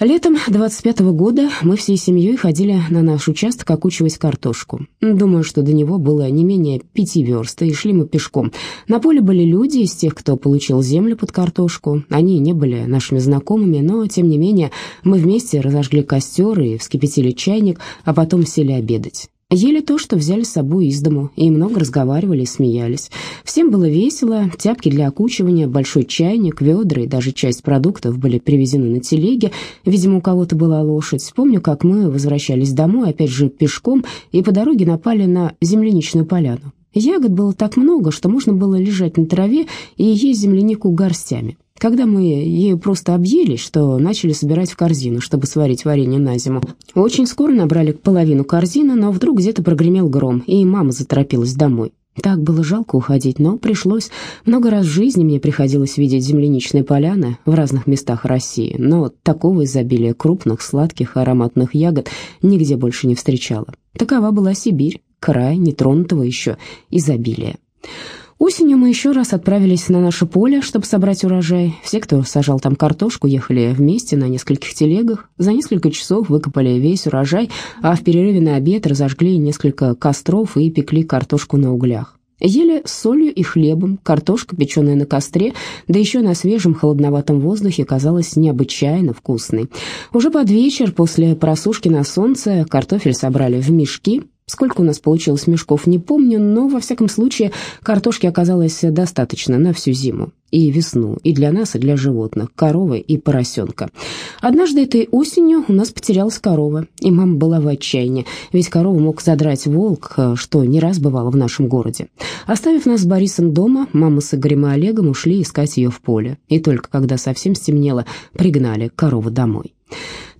Летом 25-го года мы всей семьей ходили на наш участок окучивать картошку. Думаю, что до него было не менее пяти верст, и шли мы пешком. На поле были люди из тех, кто получил землю под картошку. Они не были нашими знакомыми, но, тем не менее, мы вместе разожгли костер и вскипятили чайник, а потом сели обедать. Ели то, что взяли с собой из дому, и много разговаривали смеялись. Всем было весело, тяпки для окучивания, большой чайник, ведра и даже часть продуктов были привезены на телеге. Видимо, у кого-то была лошадь. Помню, как мы возвращались домой, опять же пешком, и по дороге напали на земляничную поляну. Ягод было так много, что можно было лежать на траве и есть землянику горстями. Когда мы ею просто объелись, что начали собирать в корзину, чтобы сварить варенье на зиму. Очень скоро набрали половину корзины, но вдруг где-то прогремел гром, и мама заторопилась домой. Так было жалко уходить, но пришлось. Много раз в жизни мне приходилось видеть земляничные поляны в разных местах России, но такого изобилия крупных, сладких, ароматных ягод нигде больше не встречала. Такова была Сибирь, край нетронутого еще изобилия. Осенью мы еще раз отправились на наше поле, чтобы собрать урожай. Все, кто сажал там картошку, ехали вместе на нескольких телегах. За несколько часов выкопали весь урожай, а в перерыве на обед разожгли несколько костров и пекли картошку на углях. Ели с солью и хлебом, картошка, печеная на костре, да еще на свежем холодноватом воздухе казалась необычайно вкусной. Уже под вечер, после просушки на солнце, картофель собрали в мешки, Сколько у нас получилось мешков, не помню, но, во всяком случае, картошки оказалось достаточно на всю зиму и весну, и для нас, и для животных, коровы и поросенка. Однажды этой осенью у нас потерялась корова, и мама была в отчаянии, ведь корову мог задрать волк, что не раз бывало в нашем городе. Оставив нас с Борисом дома, мама с Игорем и Олегом ушли искать ее в поле, и только когда совсем стемнело, пригнали корову домой.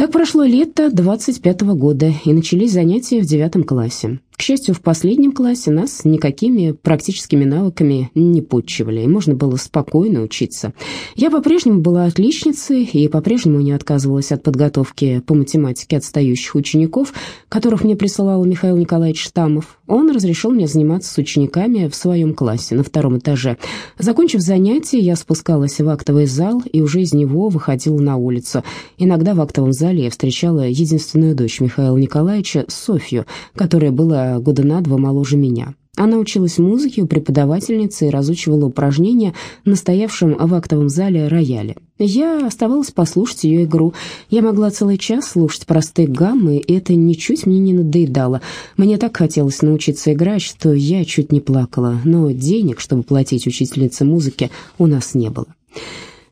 Так прошло лето 25-го года, и начались занятия в девятом классе. К счастью, в последнем классе нас никакими практическими навыками не подчивали, и можно было спокойно учиться. Я по-прежнему была отличницей и по-прежнему не отказывалась от подготовки по математике отстающих учеников, которых мне присылал Михаил Николаевич Штамов. Он разрешил мне заниматься с учениками в своем классе на втором этаже. Закончив занятия, я спускалась в актовый зал и уже из него выходила на улицу. Иногда в актовом зале я встречала единственную дочь Михаила Николаевича, Софью, которая была года на два моложе меня. Она училась музыке у преподавательницы и разучивала упражнения на стоявшем в актовом зале рояле. Я оставалась послушать ее игру. Я могла целый час слушать простые гаммы, и это ничуть мне не надоедало. Мне так хотелось научиться играть, что я чуть не плакала, но денег, чтобы платить учительнице музыки, у нас не было.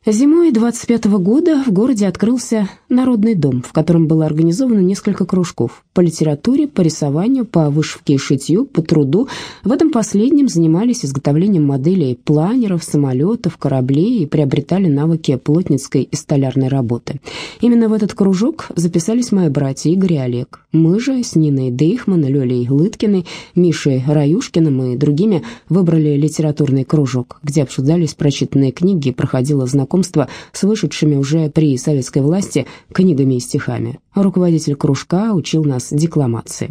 Зимой 25 -го года в городе открылся народный дом, в котором было организовано несколько кружков по литературе, по рисованию, по вышивке и шитью, по труду. В этом последнем занимались изготовлением моделей планеров, самолетов, кораблей и приобретали навыки плотницкой и столярной работы. Именно в этот кружок записались мои братья Игорь и Олег. Мы же с Ниной Дейхман, Лёлей Лыткиной, Мишей Раюшкиным и другими выбрали литературный кружок, где обсуждались прочитанные книги и проходило знакомство знакомства с вышедшими уже при советской власти книгами и стихами. Руководитель кружка учил нас декламации.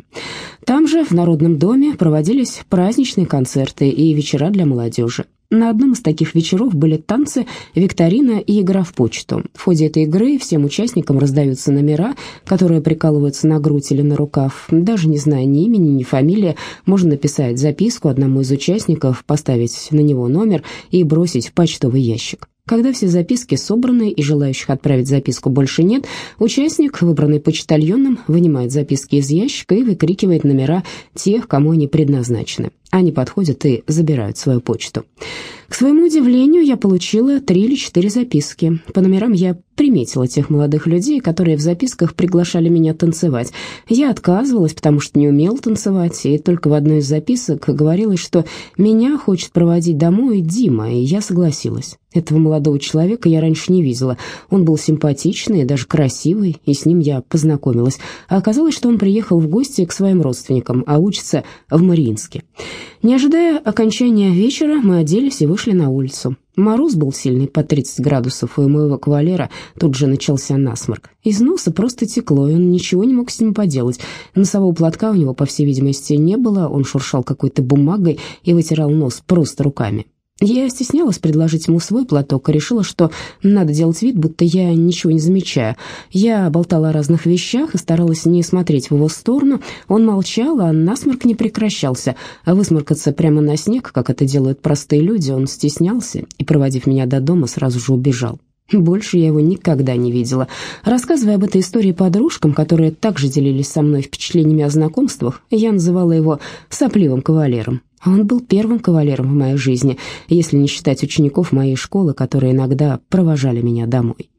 Там же, в Народном доме, проводились праздничные концерты и вечера для молодежи. На одном из таких вечеров были танцы, викторина и игра в почту. В ходе этой игры всем участникам раздаются номера, которые прикалываются на грудь или на рукав. Даже не зная ни имени, ни фамилии, можно написать записку одному из участников, поставить на него номер и бросить в почтовый ящик. Когда все записки собраны и желающих отправить записку больше нет, участник, выбранный почтальоном, вынимает записки из ящика и выкрикивает номера тех, кому они предназначены. Они подходят и забирают свою почту. К своему удивлению, я получила три или четыре записки. По номерам я приметила тех молодых людей, которые в записках приглашали меня танцевать. Я отказывалась, потому что не умела танцевать, и только в одной из записок говорилось, что меня хочет проводить домой Дима, и я согласилась. Этого молодого человека я раньше не видела. Он был симпатичный, даже красивый, и с ним я познакомилась. А оказалось, что он приехал в гости к своим родственникам, а учится в Мариинске. Не ожидая окончания вечера, мы оделись и вышли на улицу. Мороз был сильный, по 30 градусов, и у моего кавалера тут же начался насморк. Из носа просто текло, и он ничего не мог с ним поделать. Носового платка у него, по всей видимости, не было, он шуршал какой-то бумагой и вытирал нос просто руками. Я стеснялась предложить ему свой платок и решила, что надо делать вид, будто я ничего не замечаю. Я болтала о разных вещах и старалась не смотреть в его сторону. Он молчал, а насморк не прекращался. А высморкаться прямо на снег, как это делают простые люди, он стеснялся и, проводив меня до дома, сразу же убежал. Больше я его никогда не видела. Рассказывая об этой истории подружкам, которые также делились со мной впечатлениями о знакомствах, я называла его «сопливым кавалером». Он был первым кавалером в моей жизни, если не считать учеников моей школы, которые иногда провожали меня домой.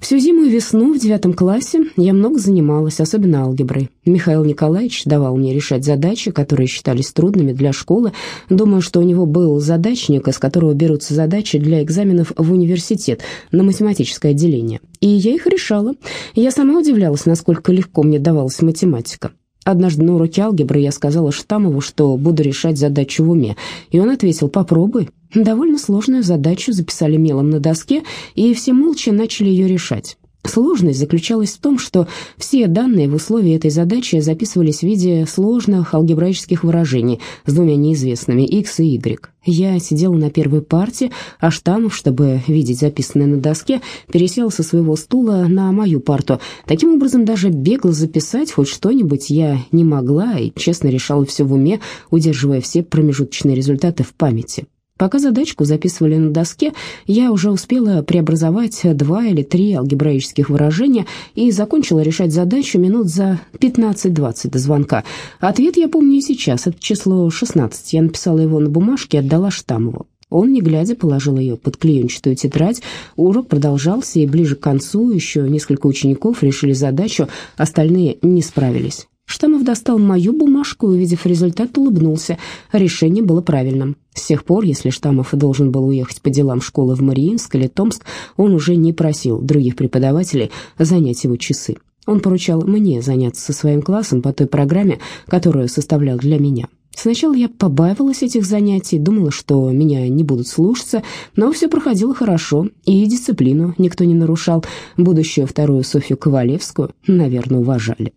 Всю зиму и весну в девятом классе я много занималась, особенно алгеброй. Михаил Николаевич давал мне решать задачи, которые считались трудными для школы. Думаю, что у него был задачник, из которого берутся задачи для экзаменов в университет на математическое отделение. И я их решала. Я сама удивлялась, насколько легко мне давалась математика. Однажды на уроке алгебры я сказала Штамову, что буду решать задачу в уме, и он ответил «попробуй». Довольно сложную задачу записали мелом на доске, и все молча начали ее решать. Сложность заключалась в том, что все данные в условии этой задачи записывались в виде сложных алгебраических выражений с двумя неизвестными x и y. Я сидела на первой парте, а Штамов, чтобы видеть записанное на доске, пересел со своего стула на мою парту. Таким образом, даже бегло записать хоть что-нибудь я не могла и честно решала все в уме, удерживая все промежуточные результаты в памяти. Пока задачку записывали на доске, я уже успела преобразовать два или три алгебраических выражения и закончила решать задачу минут за 15-20 до звонка. Ответ я помню и сейчас, это число 16. Я написала его на бумажке и отдала Штамову. Он, не глядя, положил ее под клеенчатую тетрадь. Урок продолжался, и ближе к концу еще несколько учеников решили задачу, остальные не справились. Штамов достал мою бумажку и, увидев результат, улыбнулся. Решение было правильным. С тех пор, если Штамов должен был уехать по делам школы в Мариинск или Томск, он уже не просил других преподавателей занять его часы. Он поручал мне заняться со своим классом по той программе, которую составлял для меня. Сначала я побаивалась этих занятий, думала, что меня не будут слушаться, но все проходило хорошо, и дисциплину никто не нарушал. Будущую вторую Софью Ковалевскую, наверное, уважали.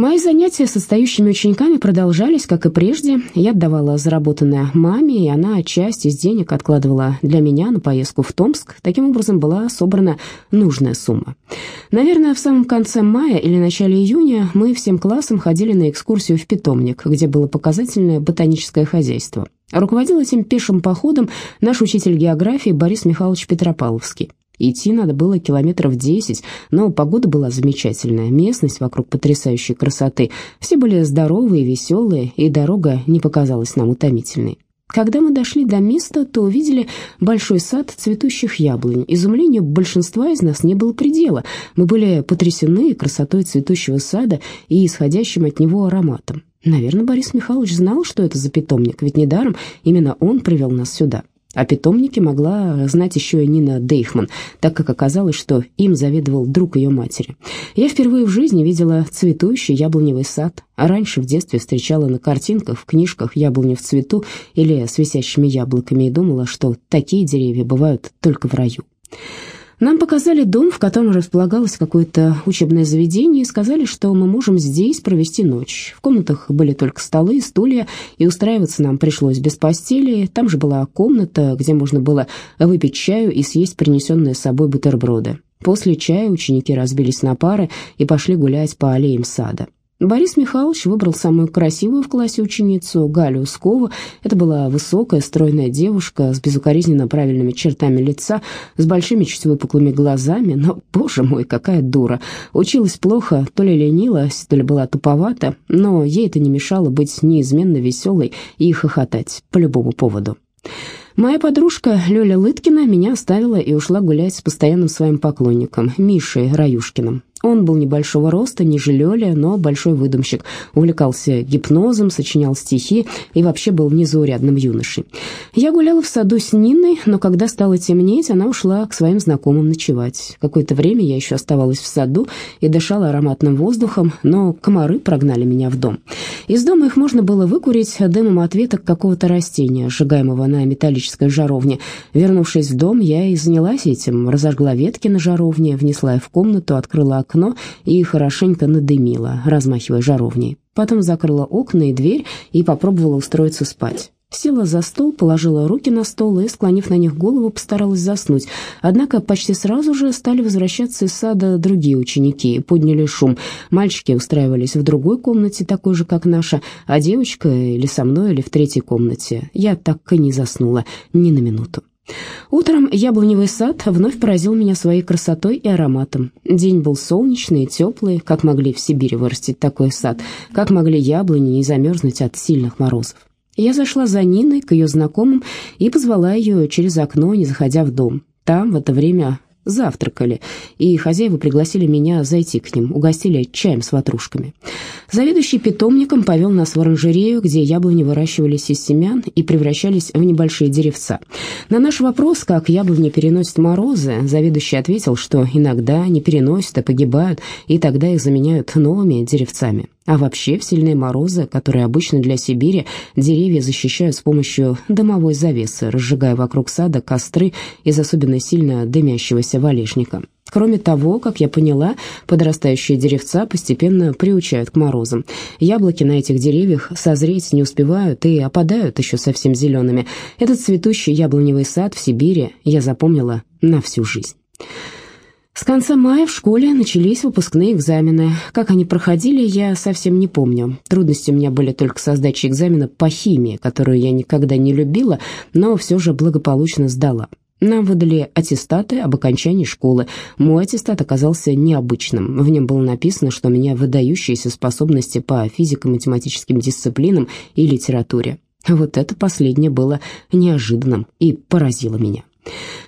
Мои занятия с отстающими учениками продолжались, как и прежде. Я отдавала заработанное маме, и она часть из денег откладывала для меня на поездку в Томск. Таким образом была собрана нужная сумма. Наверное, в самом конце мая или начале июня мы всем классом ходили на экскурсию в питомник, где было показательное ботаническое хозяйство. Руководил этим пешим походом наш учитель географии Борис Михайлович Петропавловский. Идти надо было километров десять, но погода была замечательная, местность вокруг потрясающей красоты. Все были здоровые, веселые, и дорога не показалась нам утомительной. Когда мы дошли до места, то увидели большой сад цветущих яблонь. Изумлению большинства из нас не было предела. Мы были потрясены красотой цветущего сада и исходящим от него ароматом. Наверное, Борис Михайлович знал, что это за питомник, ведь недаром именно он привел нас сюда. О питомнике могла знать еще и Нина Дейхман, так как оказалось, что им заведовал друг ее матери. Я впервые в жизни видела цветущий яблоневый сад, а раньше в детстве встречала на картинках, в книжках яблони в цвету или с висящими яблоками и думала, что такие деревья бывают только в раю. Нам показали дом, в котором располагалось какое-то учебное заведение, и сказали, что мы можем здесь провести ночь. В комнатах были только столы и стулья, и устраиваться нам пришлось без постели. Там же была комната, где можно было выпить чаю и съесть принесенные с собой бутерброды. После чая ученики разбились на пары и пошли гулять по аллеям сада. Борис Михайлович выбрал самую красивую в классе ученицу, Галю Ускову. Это была высокая, стройная девушка с безукоризненно правильными чертами лица, с большими чуть выпуклыми глазами, но, боже мой, какая дура. Училась плохо, то ли ленилась, то ли была туповата, но ей это не мешало быть неизменно веселой и хохотать по любому поводу. Моя подружка Лёля Лыткина меня оставила и ушла гулять с постоянным своим поклонником, Мишей Раюшкиным. Он был небольшого роста, ниже Лёли, но большой выдумщик. Увлекался гипнозом, сочинял стихи и вообще был незаурядным юношей. Я гуляла в саду с Ниной, но когда стало темнеть, она ушла к своим знакомым ночевать. Какое-то время я еще оставалась в саду и дышала ароматным воздухом, но комары прогнали меня в дом. Из дома их можно было выкурить дымом от веток какого-то растения, сжигаемого на металлической жаровне. Вернувшись в дом, я и занялась этим, разожгла ветки на жаровне, внесла их в комнату, открыла окно и хорошенько надымила, размахивая жаровней. Потом закрыла окна и дверь и попробовала устроиться спать. Села за стол, положила руки на стол и, склонив на них голову, постаралась заснуть. Однако почти сразу же стали возвращаться из сада другие ученики и подняли шум. Мальчики устраивались в другой комнате, такой же, как наша, а девочка или со мной, или в третьей комнате. Я так и не заснула ни на минуту. Утром яблоневый сад вновь поразил меня своей красотой и ароматом. День был солнечный и теплый, как могли в Сибири вырастить такой сад, как могли яблони не замерзнуть от сильных морозов. Я зашла за Ниной к ее знакомым и позвала ее через окно, не заходя в дом. Там в это время завтракали, и хозяева пригласили меня зайти к ним, угостили чаем с ватрушками. Заведующий питомником повел нас в оранжерею, где яблони выращивались из семян и превращались в небольшие деревца. На наш вопрос, как яблони переносят морозы, заведующий ответил, что иногда не переносят, а погибают, и тогда их заменяют новыми деревцами. А вообще в сильные морозы, которые обычно для Сибири, деревья защищают с помощью дымовой завесы, разжигая вокруг сада костры из особенно сильно дымящегося валежника. Кроме того, как я поняла, подрастающие деревца постепенно приучают к морозам. Яблоки на этих деревьях созреть не успевают и опадают еще совсем зелеными. Этот цветущий яблоневый сад в Сибири я запомнила на всю жизнь. С конца мая в школе начались выпускные экзамены. Как они проходили, я совсем не помню. Трудности у меня были только с сдачей экзамена по химии, которую я никогда не любила, но все же благополучно сдала. Нам выдали аттестаты об окончании школы. Мой аттестат оказался необычным. В нем было написано, что у меня выдающиеся способности по физико-математическим дисциплинам и литературе. Вот это последнее было неожиданным и поразило меня.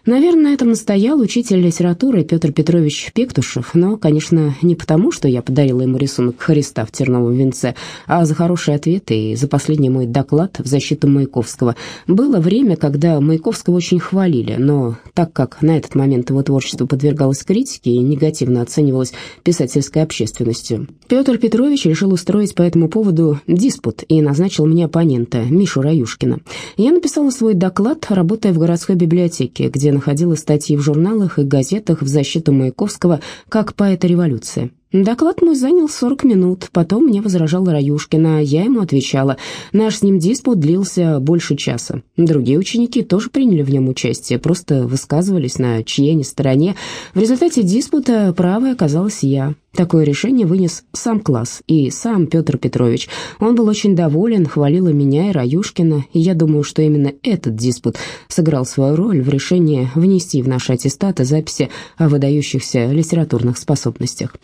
Наверное, на этом настоял учитель литературы Петр Петрович Пектушев, но, конечно, не потому, что я подарила ему рисунок Христа в терновом венце, а за хорошие ответы и за последний мой доклад в защиту Маяковского. Было время, когда Маяковского очень хвалили, но так как на этот момент его творчество подвергалось критике и негативно оценивалось писательской общественностью, Петр Петрович решил устроить по этому поводу диспут и назначил мне оппонента, Мишу Раюшкина. Я написала свой доклад, работая в городской библиотеке, где находила статьи в журналах и газетах в защиту Маяковского как поэта революции. Доклад мой занял 40 минут, потом мне возражал Раюшкина, я ему отвечала. Наш с ним диспут длился больше часа. Другие ученики тоже приняли в нем участие, просто высказывались на чьей ни стороне. В результате диспута правой оказалась я. Такое решение вынес сам класс и сам Петр Петрович. Он был очень доволен, хвалил и меня, и Раюшкина, и я думаю, что именно этот диспут сыграл свою роль в решении внести в наши аттестаты записи о выдающихся литературных способностях.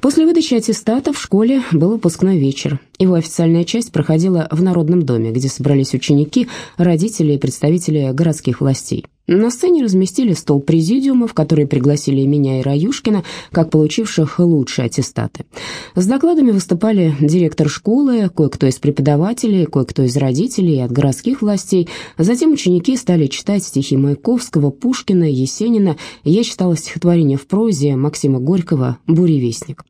После выдачи аттестата в школе был выпускной вечер. Его официальная часть проходила в Народном доме, где собрались ученики, родители и представители городских властей. На сцене разместили стол президиума, в который пригласили меня и Раюшкина, как получивших лучшие аттестаты. С докладами выступали директор школы, кое-кто из преподавателей, кое-кто из родителей и от городских властей. Затем ученики стали читать стихи Маяковского, Пушкина, Есенина. Я читала стихотворение в прозе Максима Горького «Буревестник».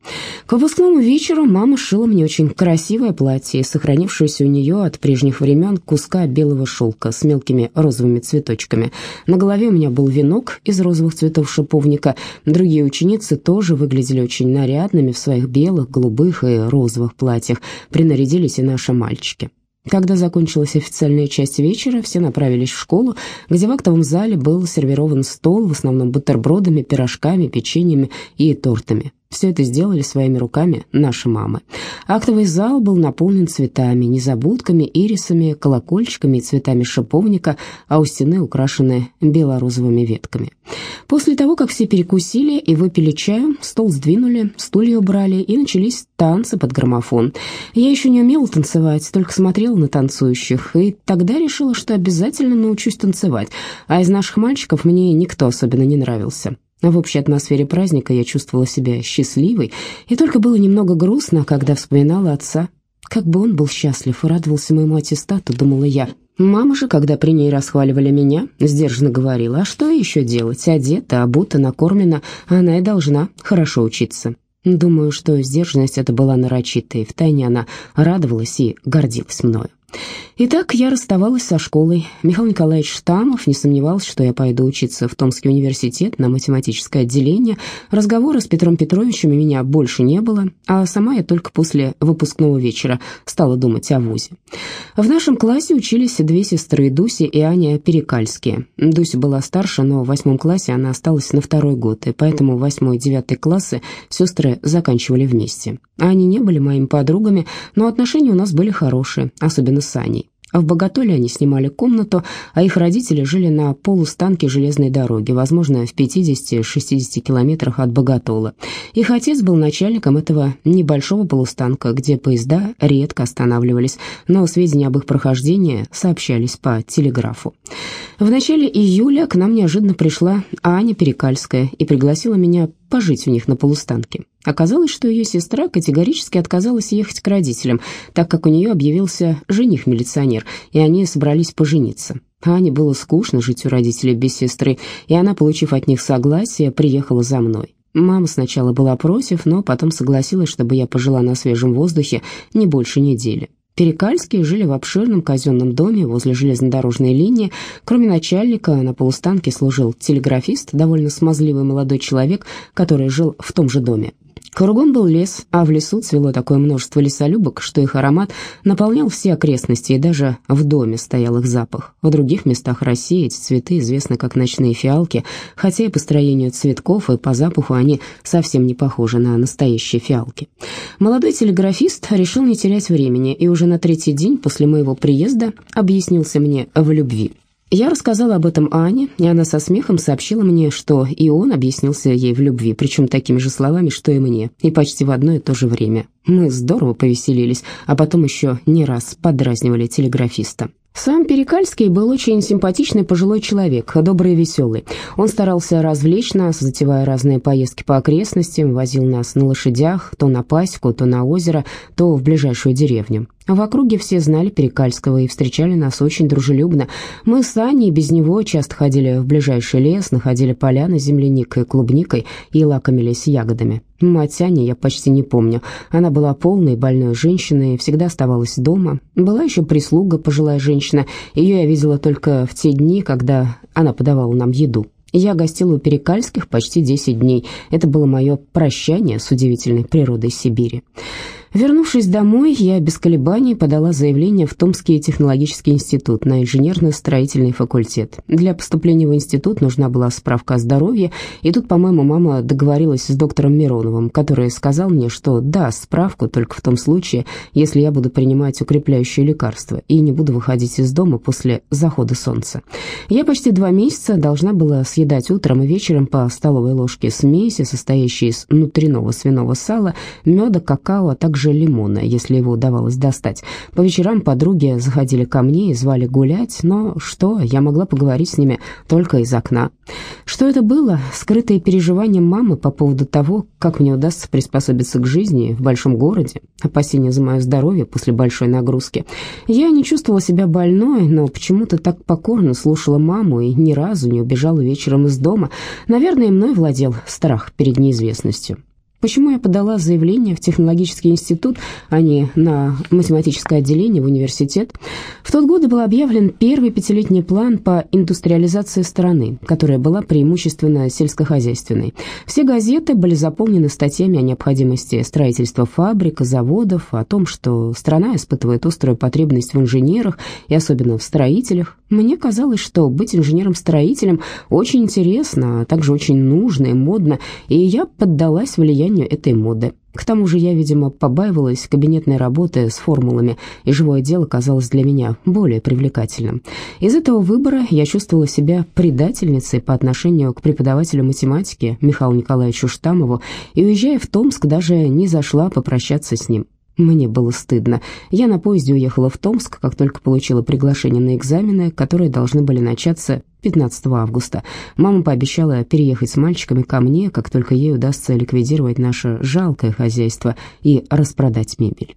К выпускному вечеру мама шила мне очень красивое платье, сохранившееся у нее от прежних времен куска белого шелка с мелкими розовыми цветочками – на голове у меня был венок из розовых цветов шиповника. Другие ученицы тоже выглядели очень нарядными в своих белых, голубых и розовых платьях. Принарядились и наши мальчики. Когда закончилась официальная часть вечера, все направились в школу, где в актовом зале был сервирован стол, в основном бутербродами, пирожками, печеньями и тортами. Все это сделали своими руками наши мамы. Актовый зал был наполнен цветами, незабудками, ирисами, колокольчиками и цветами шиповника, а у стены украшены белорозовыми ветками. После того, как все перекусили и выпили чаю, стол сдвинули, стулья убрали, и начались танцы под граммофон. Я еще не умела танцевать, только смотрела на танцующих, и тогда решила, что обязательно научусь танцевать, а из наших мальчиков мне никто особенно не нравился. В общей атмосфере праздника я чувствовала себя счастливой, и только было немного грустно, когда вспоминала отца. Как бы он был счастлив и радовался моему аттестату, думала я. Мама же, когда при ней расхваливали меня, сдержанно говорила, а что еще делать, одета, обута, накормлена, она и должна хорошо учиться. Думаю, что сдержанность эта была нарочитой, втайне она радовалась и гордилась мною. Итак, я расставалась со школой. Михаил Николаевич Штамов не сомневался, что я пойду учиться в Томский университет на математическое отделение. Разговора с Петром Петровичем у меня больше не было, а сама я только после выпускного вечера стала думать о ВУЗе. В нашем классе учились две сестры, Дуся и Аня Перекальские. Дуся была старше, но в восьмом классе она осталась на второй год, и поэтому восьмой и девятый классы сестры заканчивали вместе. Они не были моими подругами, но отношения у нас были хорошие, особенно с Аней. В Боготоле они снимали комнату, а их родители жили на полустанке железной дороги, возможно, в 50-60 километрах от Боготола. Их отец был начальником этого небольшого полустанка, где поезда редко останавливались, но сведения об их прохождении сообщались по телеграфу. В начале июля к нам неожиданно пришла Аня Перекальская и пригласила меня пожить у них на полустанке. Оказалось, что ее сестра категорически отказалась ехать к родителям, так как у нее объявился жених-милиционер, и они собрались пожениться. Ане было скучно жить у родителей без сестры, и она, получив от них согласие, приехала за мной. Мама сначала была против, но потом согласилась, чтобы я пожила на свежем воздухе не больше недели. Перекальские жили в обширном казенном доме возле железнодорожной линии. Кроме начальника, на полустанке служил телеграфист, довольно смазливый молодой человек, который жил в том же доме. Кругом был лес, а в лесу цвело такое множество лесолюбок, что их аромат наполнял все окрестности, и даже в доме стоял их запах. В других местах России эти цветы известны как ночные фиалки, хотя и по строению цветков, и по запаху они совсем не похожи на настоящие фиалки. Молодой телеграфист решил не терять времени, и уже на третий день после моего приезда объяснился мне в любви. Я рассказала об этом Ане, и она со смехом сообщила мне, что и он объяснился ей в любви, причем такими же словами, что и мне, и почти в одно и то же время. Мы здорово повеселились, а потом еще не раз подразнивали телеграфиста. Сам Перекальский был очень симпатичный пожилой человек, добрый и веселый. Он старался развлечь нас, затевая разные поездки по окрестностям, возил нас на лошадях, то на пасеку, то на озеро, то в ближайшую деревню. В округе все знали Перекальского и встречали нас очень дружелюбно. Мы с Аней без него часто ходили в ближайший лес, находили поляны с земляникой, клубникой и лакомились ягодами. Мать Ани я почти не помню. Она была полной больной женщиной, всегда оставалась дома. Была еще прислуга, пожилая женщина. Ее я видела только в те дни, когда она подавала нам еду. Я гостила у Перекальских почти 10 дней. Это было мое прощание с удивительной природой Сибири. Вернувшись домой, я без колебаний подала заявление в Томский технологический институт на инженерно-строительный факультет. Для поступления в институт нужна была справка о здоровье, и тут, по-моему, мама договорилась с доктором Мироновым, который сказал мне, что даст справку только в том случае, если я буду принимать укрепляющие лекарства и не буду выходить из дома после захода солнца. Я почти два месяца должна была съедать утром и вечером по столовой ложке смеси, состоящей из внутреннего свиного сала, меда, какао, а также также лимона, если его удавалось достать. По вечерам подруги заходили ко мне и звали гулять, но что, я могла поговорить с ними только из окна. Что это было? Скрытое переживание мамы по поводу того, как мне удастся приспособиться к жизни в большом городе, опасения за мое здоровье после большой нагрузки. Я не чувствовала себя больной, но почему-то так покорно слушала маму и ни разу не убежала вечером из дома. Наверное, мной владел страх перед неизвестностью. Почему я подала заявление в технологический институт, а не на математическое отделение в университет? В тот год был объявлен первый пятилетний план по индустриализации страны, которая была преимущественно сельскохозяйственной. Все газеты были заполнены статьями о необходимости строительства фабрик, заводов, о том, что страна испытывает острую потребность в инженерах и особенно в строителях. Мне казалось, что быть инженером-строителем очень интересно, а также очень нужно и модно, и я поддалась влиянию этой моды. К тому же я, видимо, побаивалась кабинетной работы с формулами, и живое дело казалось для меня более привлекательным. Из этого выбора я чувствовала себя предательницей по отношению к преподавателю математики Михаилу Николаевичу Штамову, и, уезжая в Томск, даже не зашла попрощаться с ним. Мне было стыдно. Я на поезде уехала в Томск, как только получила приглашение на экзамены, которые должны были начаться 15 августа. Мама пообещала переехать с мальчиками ко мне, как только ей удастся ликвидировать наше жалкое хозяйство и распродать мебель.